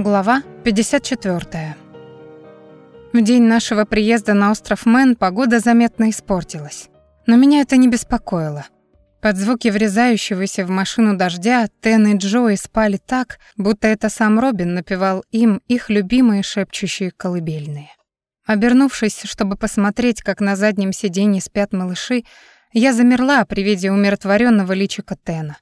Глава 54. В день нашего приезда на остров Мэн погода заметно испортилась. Но меня это не беспокоило. Под звуки врезающегося в машину дождя Тен и Джои спали так, будто это сам Робин напевал им их любимые шепчущие колыбельные. Обернувшись, чтобы посмотреть, как на заднем сиденье спят малыши, я замерла при виде умиротворенного личика Тена.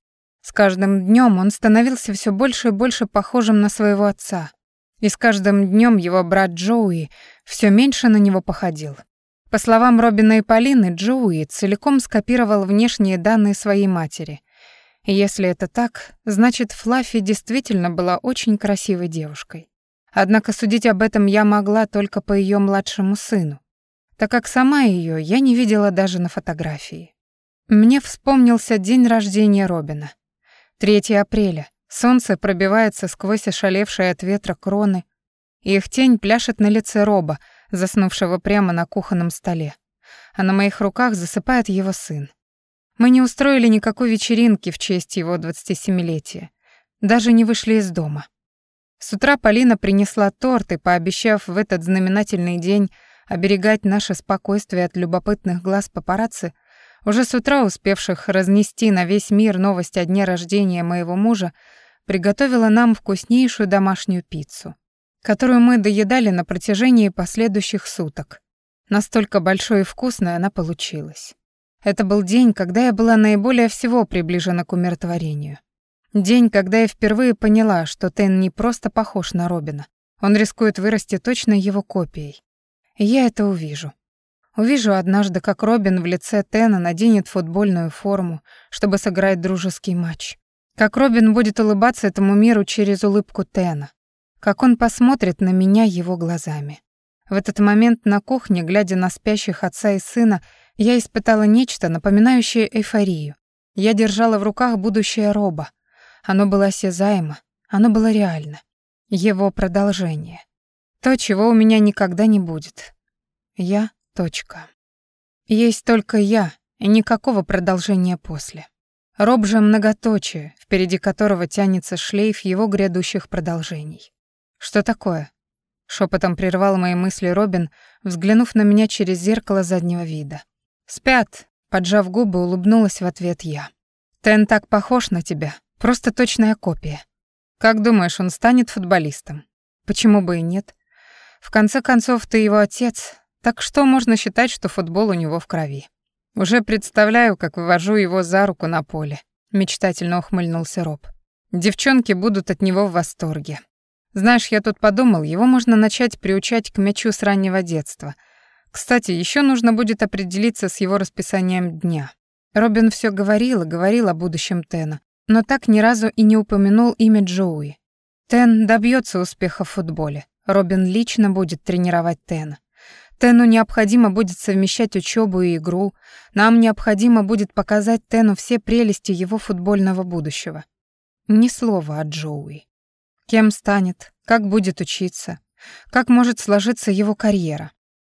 С каждым днем он становился все больше и больше похожим на своего отца. И с каждым днем его брат Джоуи все меньше на него походил. По словам Робина и Полины, Джоуи целиком скопировал внешние данные своей матери. И если это так, значит, Флаффи действительно была очень красивой девушкой. Однако судить об этом я могла только по ее младшему сыну, так как сама ее я не видела даже на фотографии. Мне вспомнился день рождения Робина. 3 апреля. Солнце пробивается сквозь ошалевшие от ветра кроны, и их тень пляшет на лице Роба, заснувшего прямо на кухонном столе. А на моих руках засыпает его сын. Мы не устроили никакой вечеринки в честь его 27-летия. Даже не вышли из дома. С утра Полина принесла торт и, пообещав в этот знаменательный день оберегать наше спокойствие от любопытных глаз папарацци, уже с утра успевших разнести на весь мир новость о дне рождения моего мужа, приготовила нам вкуснейшую домашнюю пиццу, которую мы доедали на протяжении последующих суток. Настолько большой и вкусной она получилась. Это был день, когда я была наиболее всего приближена к умиротворению. День, когда я впервые поняла, что Тен не просто похож на Робина. Он рискует вырасти точно его копией. И я это увижу. Увижу однажды, как Робин в лице Тена наденет футбольную форму, чтобы сыграть дружеский матч. Как Робин будет улыбаться этому миру через улыбку Тена. Как он посмотрит на меня его глазами. В этот момент на кухне, глядя на спящих отца и сына, я испытала нечто, напоминающее эйфорию. Я держала в руках будущее Роба. Оно было осязаемо, оно было реально. Его продолжение. То, чего у меня никогда не будет. Я Точка. Есть только я, и никакого продолжения после. Роб же многоточие, впереди которого тянется шлейф его грядущих продолжений. Что такое? Шепотом прервал мои мысли Робин, взглянув на меня через зеркало заднего вида. «Спят», — поджав губы, улыбнулась в ответ я. «Тен так похож на тебя, просто точная копия. Как думаешь, он станет футболистом? Почему бы и нет? В конце концов, ты его отец, так что можно считать, что футбол у него в крови. Уже представляю, как вывожу его за руку на поле. Мечтательно ухмыльнулся Роб. Девчонки будут от него в восторге. Знаешь, я тут подумал, его можно начать приучать к мячу с раннего детства. Кстати, еще нужно будет определиться с его расписанием дня. Робин все говорил и говорил о будущем Тена, но так ни разу и не упомянул имя Джоуи. Тен добьется успеха в футболе. Робин лично будет тренировать Тена. Тену необходимо будет совмещать учебу и игру. Нам необходимо будет показать Тену все прелести его футбольного будущего. Ни слова о Джоуи. Кем станет, как будет учиться, как может сложиться его карьера.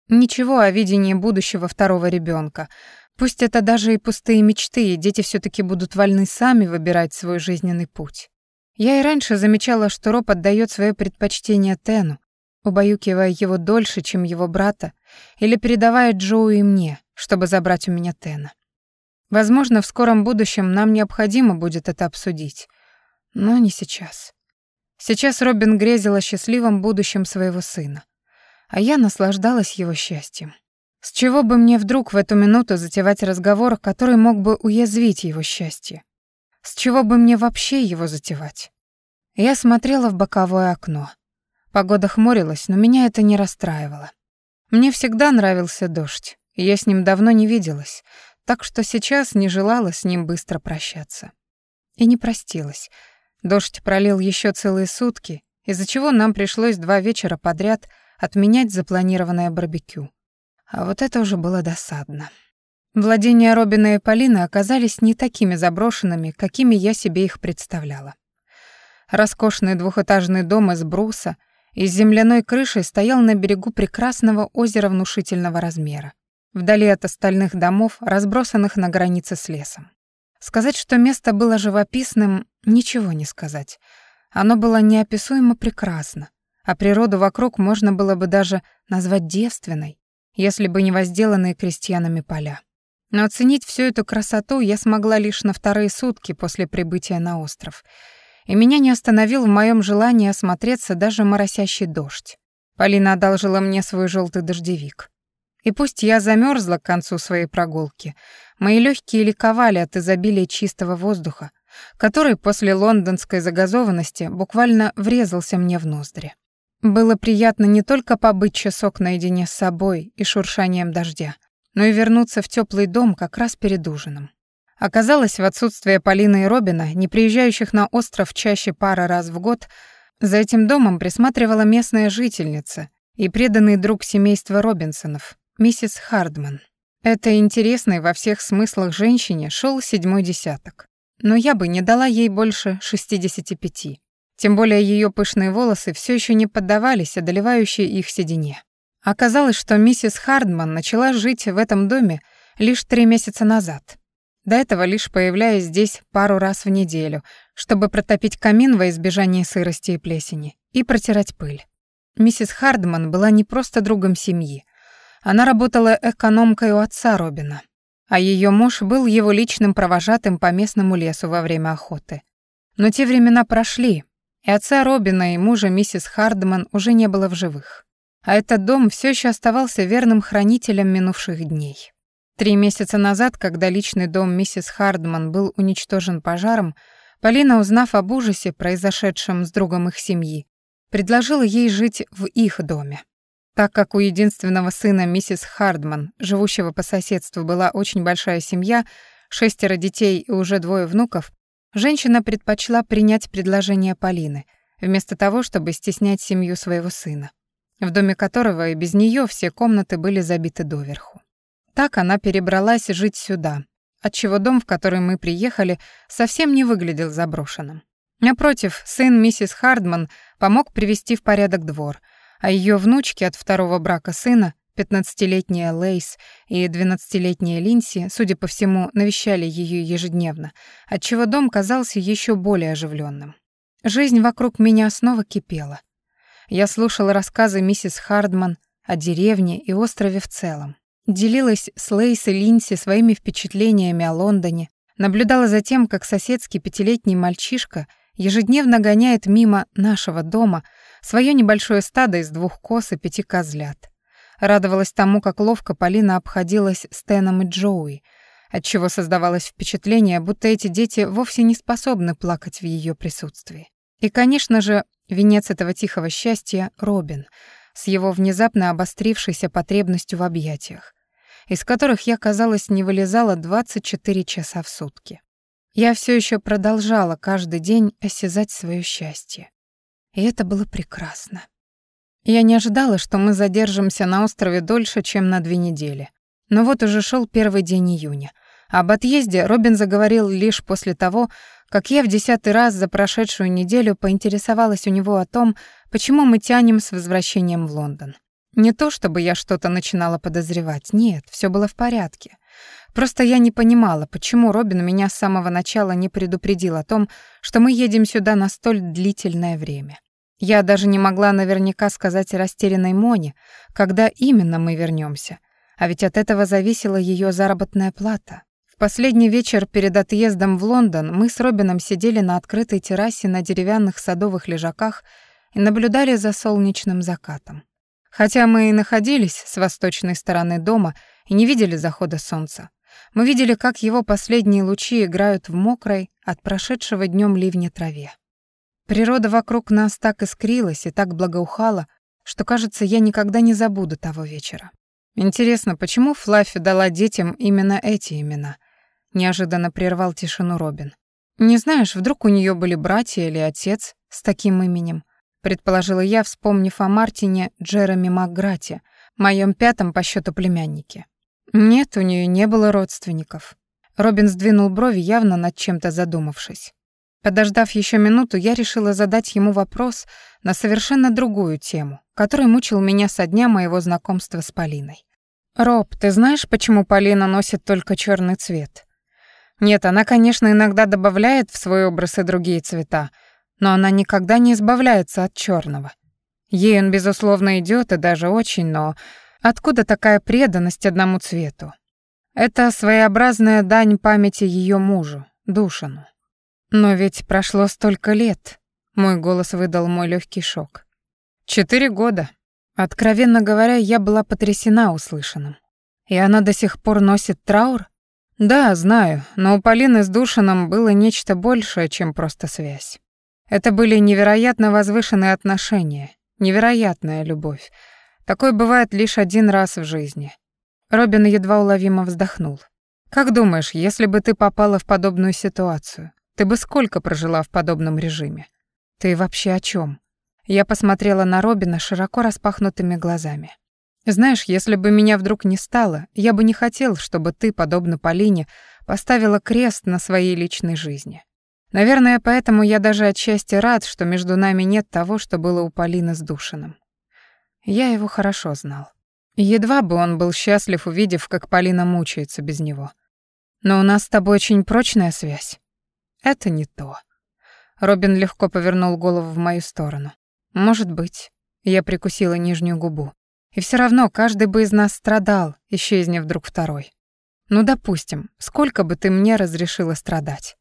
Ничего о видении будущего второго ребенка. Пусть это даже и пустые мечты, и дети все таки будут вольны сами выбирать свой жизненный путь. Я и раньше замечала, что Роб отдает свое предпочтение Тену, убаюкивая его дольше, чем его брата, или передавая Джоу и мне, чтобы забрать у меня Тена. Возможно, в скором будущем нам необходимо будет это обсудить, но не сейчас. Сейчас Робин грезил о счастливом будущем своего сына, а я наслаждалась его счастьем. С чего бы мне вдруг в эту минуту затевать разговор, который мог бы уязвить его счастье? С чего бы мне вообще его затевать? Я смотрела в боковое окно. Погода хмурилась, но меня это не расстраивало. Мне всегда нравился дождь, и я с ним давно не виделась, так что сейчас не желала с ним быстро прощаться. И не простилась. Дождь пролил еще целые сутки, из-за чего нам пришлось два вечера подряд отменять запланированное барбекю. А вот это уже было досадно. Владения Робина и Полины оказались не такими заброшенными, какими я себе их представляла. Роскошный двухэтажный дом из бруса — и с земляной крышей стоял на берегу прекрасного озера внушительного размера, вдали от остальных домов, разбросанных на границе с лесом. Сказать, что место было живописным, ничего не сказать. Оно было неописуемо прекрасно, а природу вокруг можно было бы даже назвать девственной, если бы не возделанные крестьянами поля. Но оценить всю эту красоту я смогла лишь на вторые сутки после прибытия на остров. И меня не остановил в моем желании осмотреться даже моросящий дождь. Полина одолжила мне свой желтый дождевик. И пусть я замерзла к концу своей прогулки, мои легкие ликовали от изобилия чистого воздуха, который после лондонской загазованности буквально врезался мне в ноздри. Было приятно не только побыть часок наедине с собой и шуршанием дождя, но и вернуться в теплый дом как раз перед ужином. Оказалось, в отсутствие Полины и Робина, не приезжающих на остров чаще пара раз в год, за этим домом присматривала местная жительница и преданный друг семейства Робинсонов, миссис Хардман. Этой интересной во всех смыслах женщине шел седьмой десяток. Но я бы не дала ей больше 65. Тем более ее пышные волосы все еще не поддавались одолевающей их седине. Оказалось, что миссис Хардман начала жить в этом доме лишь три месяца назад. До этого лишь появляясь здесь пару раз в неделю, чтобы протопить камин во избежание сырости и плесени и протирать пыль. Миссис Хардман была не просто другом семьи. Она работала экономкой у отца Робина, а ее муж был его личным провожатым по местному лесу во время охоты. Но те времена прошли, и отца Робина и мужа миссис Хардман уже не было в живых а этот дом все еще оставался верным хранителем минувших дней. Три месяца назад, когда личный дом миссис Хардман был уничтожен пожаром, Полина, узнав об ужасе, произошедшем с другом их семьи, предложила ей жить в их доме. Так как у единственного сына миссис Хардман, живущего по соседству, была очень большая семья, шестеро детей и уже двое внуков, женщина предпочла принять предложение Полины, вместо того, чтобы стеснять семью своего сына в доме которого и без нее все комнаты были забиты доверху. Так она перебралась жить сюда, отчего дом, в который мы приехали, совсем не выглядел заброшенным. Напротив, сын миссис Хардман помог привести в порядок двор, а ее внучки от второго брака сына, 15-летняя Лейс и 12-летняя Линси, судя по всему, навещали ее ежедневно, отчего дом казался еще более оживленным. Жизнь вокруг меня снова кипела — я слушала рассказы миссис Хардман о деревне и острове в целом. Делилась с Лейс и Линси своими впечатлениями о Лондоне, наблюдала за тем, как соседский пятилетний мальчишка ежедневно гоняет мимо нашего дома свое небольшое стадо из двух коз и пяти козлят. Радовалась тому, как ловко Полина обходилась с Теном и Джоуи, отчего создавалось впечатление, будто эти дети вовсе не способны плакать в ее присутствии. И, конечно же, Венец этого тихого счастья — Робин, с его внезапно обострившейся потребностью в объятиях, из которых я, казалось, не вылезала 24 часа в сутки. Я все еще продолжала каждый день осязать свое счастье. И это было прекрасно. Я не ожидала, что мы задержимся на острове дольше, чем на две недели. Но вот уже шел первый день июня. Об отъезде Робин заговорил лишь после того, как я в десятый раз за прошедшую неделю поинтересовалась у него о том, почему мы тянем с возвращением в Лондон. Не то чтобы я что-то начинала подозревать, нет, все было в порядке. Просто я не понимала, почему Робин меня с самого начала не предупредил о том, что мы едем сюда на столь длительное время. Я даже не могла наверняка сказать растерянной Моне, когда именно мы вернемся, а ведь от этого зависела ее заработная плата. В последний вечер перед отъездом в Лондон мы с Робином сидели на открытой террасе на деревянных садовых лежаках и наблюдали за солнечным закатом. Хотя мы и находились с восточной стороны дома и не видели захода солнца, мы видели, как его последние лучи играют в мокрой от прошедшего днем ливня траве. Природа вокруг нас так искрилась и так благоухала, что, кажется, я никогда не забуду того вечера. Интересно, почему Флаффи дала детям именно эти имена? Неожиданно прервал тишину Робин. Не знаешь, вдруг у нее были братья или отец с таким именем? Предположила я, вспомнив о Мартине Джереми Макграте, моем пятом по счету племяннике. Нет, у нее не было родственников. Робин сдвинул брови, явно над чем-то задумавшись. Подождав еще минуту, я решила задать ему вопрос на совершенно другую тему, который мучил меня со дня моего знакомства с Полиной. «Роб, ты знаешь, почему Полина носит только черный цвет?» «Нет, она, конечно, иногда добавляет в свой образ и другие цвета, но она никогда не избавляется от черного. Ей он, безусловно, идет и даже очень, но откуда такая преданность одному цвету? Это своеобразная дань памяти ее мужу, Душину. Но ведь прошло столько лет. Мой голос выдал мой легкий шок. Четыре года. Откровенно говоря, я была потрясена услышанным. И она до сих пор носит траур? Да, знаю, но у Полины с Душином было нечто большее, чем просто связь. Это были невероятно возвышенные отношения, невероятная любовь. Такое бывает лишь один раз в жизни. Робин едва уловимо вздохнул. Как думаешь, если бы ты попала в подобную ситуацию, ты бы сколько прожила в подобном режиме? Ты вообще о чем? Я посмотрела на Робина широко распахнутыми глазами. Знаешь, если бы меня вдруг не стало, я бы не хотел, чтобы ты, подобно Полине, поставила крест на своей личной жизни. Наверное, поэтому я даже отчасти рад, что между нами нет того, что было у Полины с Душиным. Я его хорошо знал. Едва бы он был счастлив, увидев, как Полина мучается без него. Но у нас с тобой очень прочная связь. Это не то. Робин легко повернул голову в мою сторону. Может быть. Я прикусила нижнюю губу. И все равно каждый бы из нас страдал, исчезни вдруг второй. Ну, допустим, сколько бы ты мне разрешила страдать?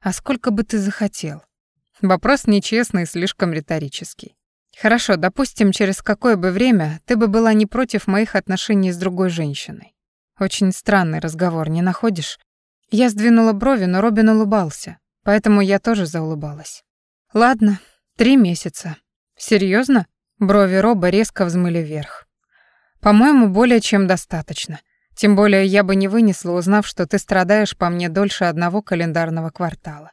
А сколько бы ты захотел? Вопрос нечестный и слишком риторический. Хорошо, допустим, через какое бы время ты бы была не против моих отношений с другой женщиной. Очень странный разговор, не находишь? Я сдвинула брови, но Робин улыбался, поэтому я тоже заулыбалась. Ладно, три месяца. Серьезно? Брови Роба резко взмыли вверх. «По-моему, более чем достаточно. Тем более я бы не вынесла, узнав, что ты страдаешь по мне дольше одного календарного квартала.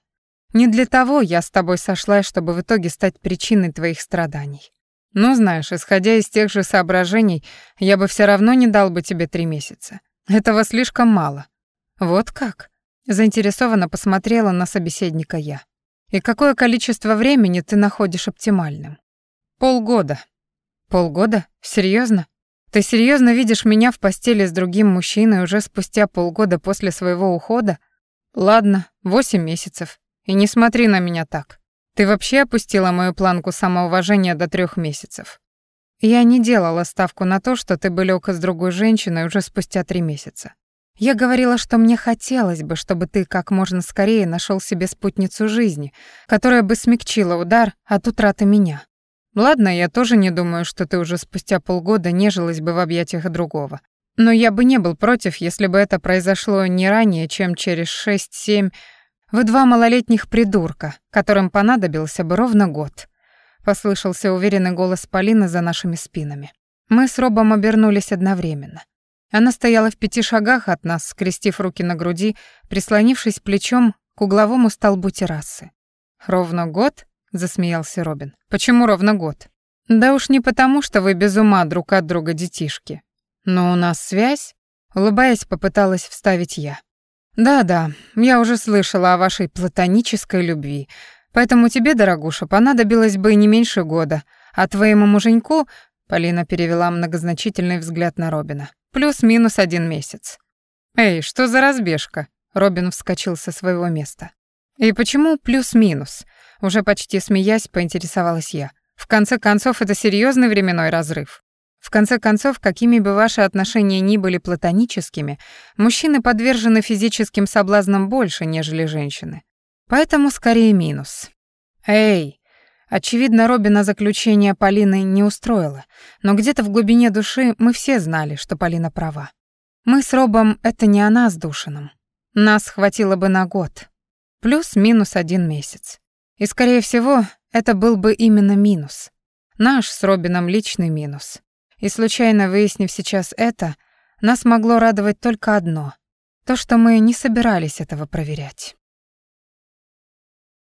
Не для того я с тобой сошлась, чтобы в итоге стать причиной твоих страданий. Но знаешь, исходя из тех же соображений, я бы все равно не дал бы тебе три месяца. Этого слишком мало. Вот как? Заинтересованно посмотрела на собеседника я. И какое количество времени ты находишь оптимальным? Полгода. Полгода? Серьезно? Ты серьезно видишь меня в постели с другим мужчиной уже спустя полгода после своего ухода? Ладно, восемь месяцев. И не смотри на меня так. Ты вообще опустила мою планку самоуважения до трех месяцев. Я не делала ставку на то, что ты бы лёг с другой женщиной уже спустя три месяца. Я говорила, что мне хотелось бы, чтобы ты как можно скорее нашел себе спутницу жизни, которая бы смягчила удар от утраты меня. Ладно, я тоже не думаю, что ты уже спустя полгода нежилась бы в объятиях другого. Но я бы не был против, если бы это произошло не ранее, чем через шесть-семь. Вы два малолетних придурка, которым понадобился бы ровно год. Послышался уверенный голос Полины за нашими спинами. Мы с Робом обернулись одновременно. Она стояла в пяти шагах от нас, скрестив руки на груди, прислонившись плечом к угловому столбу террасы. «Ровно год?» Засмеялся Робин. Почему ровно год? Да уж не потому, что вы без ума друг от друга детишки. Но у нас связь, улыбаясь, попыталась вставить я. Да-да, я уже слышала о вашей платонической любви. Поэтому тебе, дорогуша, понадобилось бы не меньше года, а твоему муженьку, Полина перевела многозначительный взгляд на Робина, плюс-минус один месяц. Эй, что за разбежка? Робин вскочил со своего места. И почему плюс-минус? Уже почти смеясь, поинтересовалась я. В конце концов, это серьезный временной разрыв. В конце концов, какими бы ваши отношения ни были платоническими, мужчины подвержены физическим соблазнам больше, нежели женщины. Поэтому скорее минус. Эй, Очевидно, Робина заключение Полины не устроило, но где-то в глубине души мы все знали, что Полина права. Мы с Робом — это не она с Душиным. Нас хватило бы на год. Плюс-минус один месяц. И, скорее всего, это был бы именно минус. Наш с Робином личный минус. И случайно выяснив сейчас это, нас могло радовать только одно — то, что мы не собирались этого проверять.